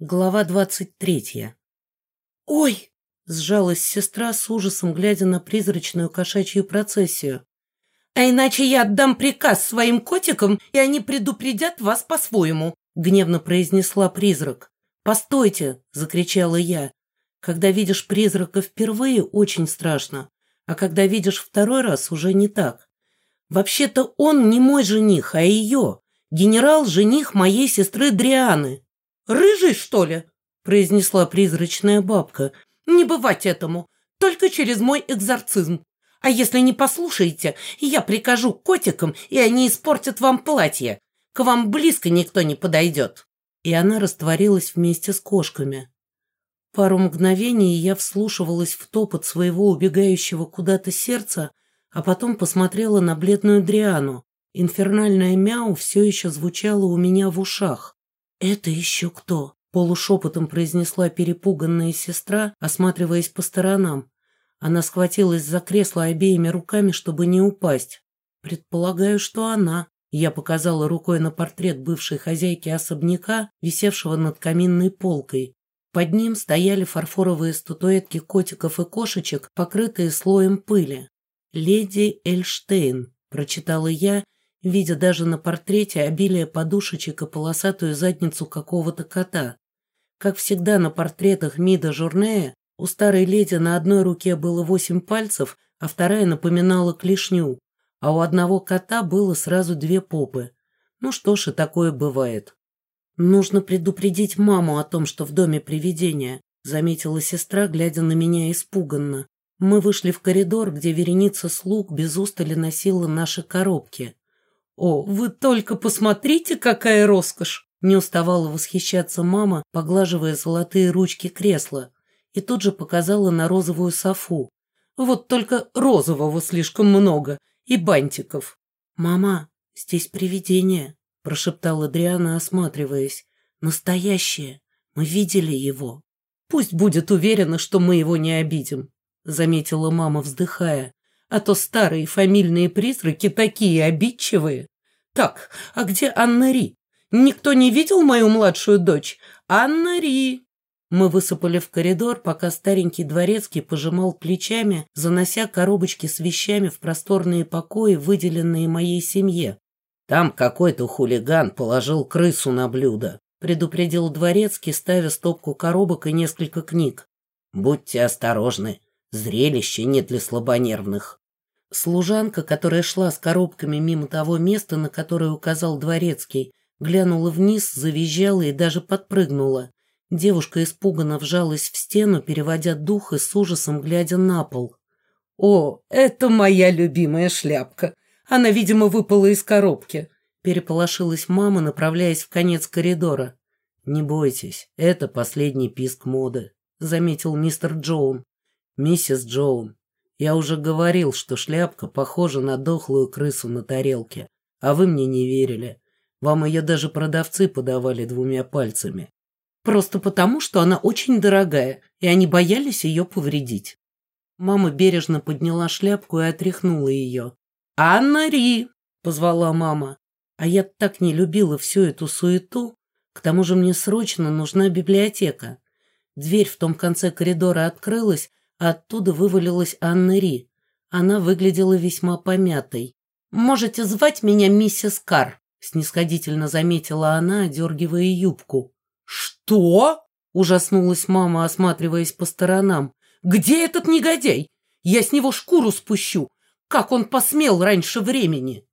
Глава двадцать третья. «Ой!» — сжалась сестра с ужасом, глядя на призрачную кошачью процессию. «А иначе я отдам приказ своим котикам, и они предупредят вас по-своему», — гневно произнесла призрак. «Постойте!» — закричала я. «Когда видишь призрака впервые, очень страшно, а когда видишь второй раз, уже не так. Вообще-то он не мой жених, а ее, генерал-жених моей сестры Дрианы». «Рыжий, что ли?» – произнесла призрачная бабка. «Не бывать этому, только через мой экзорцизм. А если не послушаете, я прикажу котикам, и они испортят вам платье. К вам близко никто не подойдет». И она растворилась вместе с кошками. Пару мгновений я вслушивалась в топот своего убегающего куда-то сердца, а потом посмотрела на бледную Дриану. Инфернальное мяу все еще звучало у меня в ушах. «Это еще кто?» – полушепотом произнесла перепуганная сестра, осматриваясь по сторонам. Она схватилась за кресло обеими руками, чтобы не упасть. «Предполагаю, что она». Я показала рукой на портрет бывшей хозяйки особняка, висевшего над каминной полкой. Под ним стояли фарфоровые статуэтки котиков и кошечек, покрытые слоем пыли. «Леди Эльштейн», – прочитала я видя даже на портрете обилие подушечек и полосатую задницу какого-то кота. Как всегда на портретах Мида Журнея, у старой леди на одной руке было восемь пальцев, а вторая напоминала клешню, а у одного кота было сразу две попы. Ну что ж, и такое бывает. «Нужно предупредить маму о том, что в доме привидения», заметила сестра, глядя на меня испуганно. Мы вышли в коридор, где вереница слуг без устали носила наши коробки. «О, вы только посмотрите, какая роскошь!» Не уставала восхищаться мама, поглаживая золотые ручки кресла, и тут же показала на розовую софу. «Вот только розового слишком много, и бантиков». «Мама, здесь привидение», – прошептала Дриана, осматриваясь. «Настоящее. Мы видели его». «Пусть будет уверена, что мы его не обидим», – заметила мама, вздыхая а то старые фамильные призраки такие обидчивые. Так, а где Анна Ри? Никто не видел мою младшую дочь? Анна Ри!» Мы высыпали в коридор, пока старенький дворецкий пожимал плечами, занося коробочки с вещами в просторные покои, выделенные моей семье. «Там какой-то хулиган положил крысу на блюдо», предупредил дворецкий, ставя стопку коробок и несколько книг. «Будьте осторожны, Зрелище не для слабонервных. Служанка, которая шла с коробками мимо того места, на которое указал дворецкий, глянула вниз, завизжала и даже подпрыгнула. Девушка испуганно вжалась в стену, переводя дух и с ужасом глядя на пол. «О, это моя любимая шляпка! Она, видимо, выпала из коробки!» Переполошилась мама, направляясь в конец коридора. «Не бойтесь, это последний писк моды», — заметил мистер Джоун. «Миссис Джоун, я уже говорил, что шляпка похожа на дохлую крысу на тарелке, а вы мне не верили. Вам ее даже продавцы подавали двумя пальцами. Просто потому, что она очень дорогая, и они боялись ее повредить». Мама бережно подняла шляпку и отряхнула ее. «Анна Ри!» — позвала мама. А я так не любила всю эту суету. К тому же мне срочно нужна библиотека. Дверь в том конце коридора открылась, Оттуда вывалилась Анна Ри. Она выглядела весьма помятой. «Можете звать меня миссис Кар», — снисходительно заметила она, одергивая юбку. «Что?» — ужаснулась мама, осматриваясь по сторонам. «Где этот негодяй? Я с него шкуру спущу. Как он посмел раньше времени?»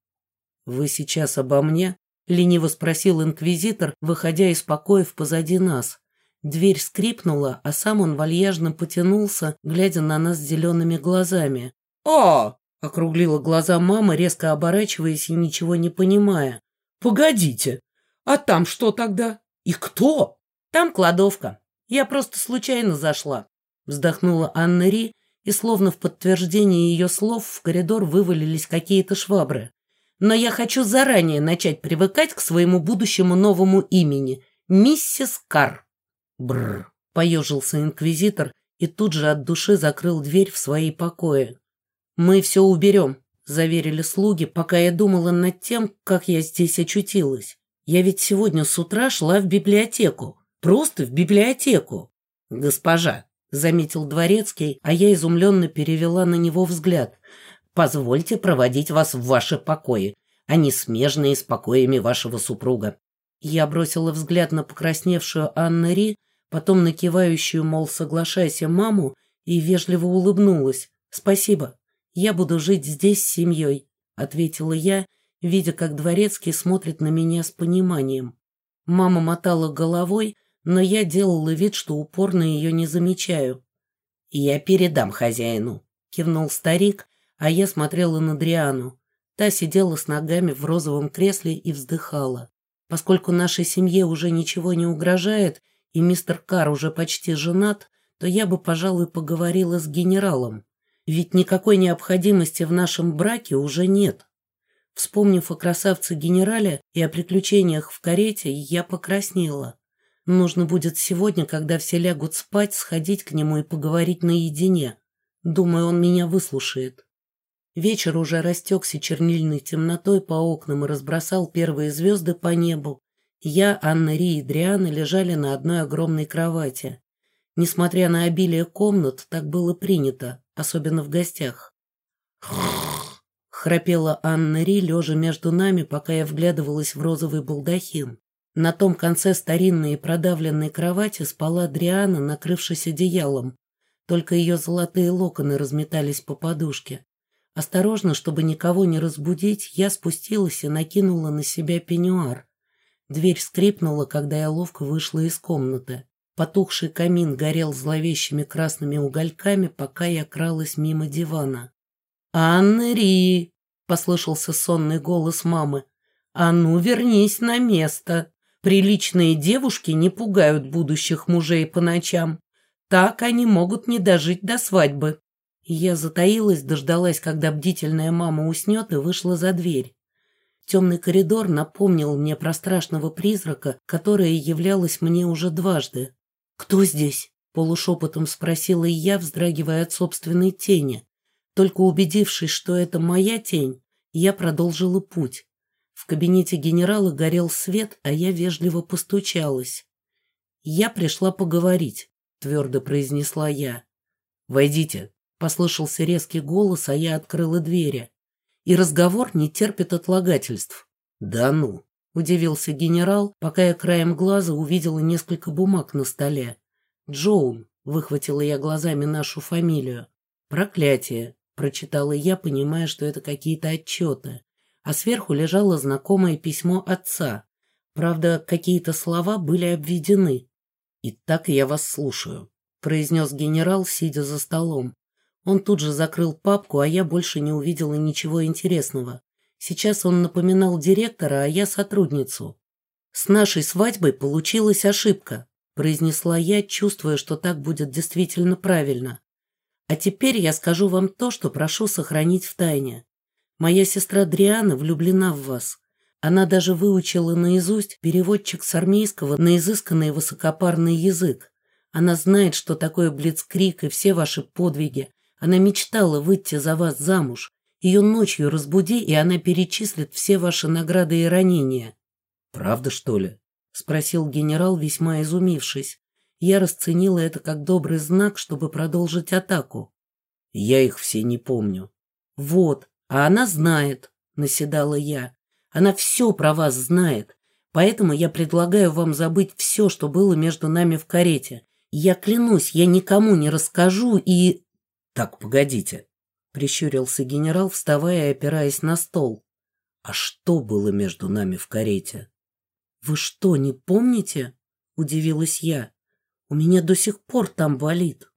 «Вы сейчас обо мне?» — лениво спросил инквизитор, выходя из покоев позади нас. Дверь скрипнула, а сам он вальяжно потянулся, глядя на нас зелеными глазами. «А!» — округлила глаза мама, резко оборачиваясь и ничего не понимая. «Погодите, а там что тогда? И кто?» «Там кладовка. Я просто случайно зашла», — вздохнула Анна Ри, и словно в подтверждение ее слов в коридор вывалились какие-то швабры. «Но я хочу заранее начать привыкать к своему будущему новому имени — миссис Карр». Бррр, поежился инквизитор и тут же от души закрыл дверь в свои покои. «Мы все уберем», — заверили слуги, пока я думала над тем, как я здесь очутилась. Я ведь сегодня с утра шла в библиотеку, Просто в библиотеку. Госпожа, заметил дворецкий, а я изумленно перевела на него взгляд. Позвольте проводить вас в ваши покои. Они смежные с покоями вашего супруга. Я бросила взгляд на покрасневшую Анна Ри, потом на кивающую, мол, соглашайся, маму, и вежливо улыбнулась. «Спасибо. Я буду жить здесь с семьей», — ответила я, видя, как дворецкий смотрит на меня с пониманием. Мама мотала головой, но я делала вид, что упорно ее не замечаю. «Я передам хозяину», — кивнул старик, а я смотрела на Дриану. Та сидела с ногами в розовом кресле и вздыхала. Поскольку нашей семье уже ничего не угрожает, и мистер Кар уже почти женат, то я бы, пожалуй, поговорила с генералом. Ведь никакой необходимости в нашем браке уже нет. Вспомнив о красавце-генерале и о приключениях в карете, я покраснела. Нужно будет сегодня, когда все лягут спать, сходить к нему и поговорить наедине. Думаю, он меня выслушает. Вечер уже растекся чернильной темнотой по окнам и разбросал первые звезды по небу. Я, Анна Ри и Дриана лежали на одной огромной кровати. Несмотря на обилие комнат, так было принято, особенно в гостях. Храпела Анна Ри, лежа между нами, пока я вглядывалась в розовый балдахин. На том конце старинной и продавленной кровати спала Дриана, накрывшись одеялом. Только ее золотые локоны разметались по подушке. Осторожно, чтобы никого не разбудить, я спустилась и накинула на себя пеньюар. Дверь скрипнула, когда я ловко вышла из комнаты. Потухший камин горел зловещими красными угольками, пока я кралась мимо дивана. «Анна Ри!» — послышался сонный голос мамы. «А ну, вернись на место!» Приличные девушки не пугают будущих мужей по ночам. Так они могут не дожить до свадьбы. Я затаилась, дождалась, когда бдительная мама уснет, и вышла за дверь. Темный коридор напомнил мне про страшного призрака, которая являлась мне уже дважды. «Кто здесь?» — полушепотом спросила я, вздрагивая от собственной тени. Только убедившись, что это моя тень, я продолжила путь. В кабинете генерала горел свет, а я вежливо постучалась. «Я пришла поговорить», — твердо произнесла я. «Войдите», — послышался резкий голос, а я открыла двери. «И разговор не терпит отлагательств». «Да ну», — удивился генерал, пока я краем глаза увидела несколько бумаг на столе. «Джоун», — выхватила я глазами нашу фамилию. «Проклятие», — прочитала я, понимая, что это какие-то отчеты а сверху лежало знакомое письмо отца. Правда, какие-то слова были обведены. «И так я вас слушаю», — произнес генерал, сидя за столом. Он тут же закрыл папку, а я больше не увидела ничего интересного. Сейчас он напоминал директора, а я сотрудницу. «С нашей свадьбой получилась ошибка», — произнесла я, чувствуя, что так будет действительно правильно. «А теперь я скажу вам то, что прошу сохранить в тайне. Моя сестра Дриана влюблена в вас. Она даже выучила наизусть переводчик с армейского на изысканный высокопарный язык. Она знает, что такое блицкрик и все ваши подвиги. Она мечтала выйти за вас замуж. Ее ночью разбуди, и она перечислит все ваши награды и ранения. «Правда, что ли?» — спросил генерал, весьма изумившись. Я расценила это как добрый знак, чтобы продолжить атаку. «Я их все не помню». «Вот, а она знает, наседала я. Она все про вас знает. Поэтому я предлагаю вам забыть все, что было между нами в карете. Я клянусь, я никому не расскажу и... Так, погодите, прищурился генерал, вставая и опираясь на стол. А что было между нами в карете? Вы что, не помните? Удивилась я. У меня до сих пор там болит.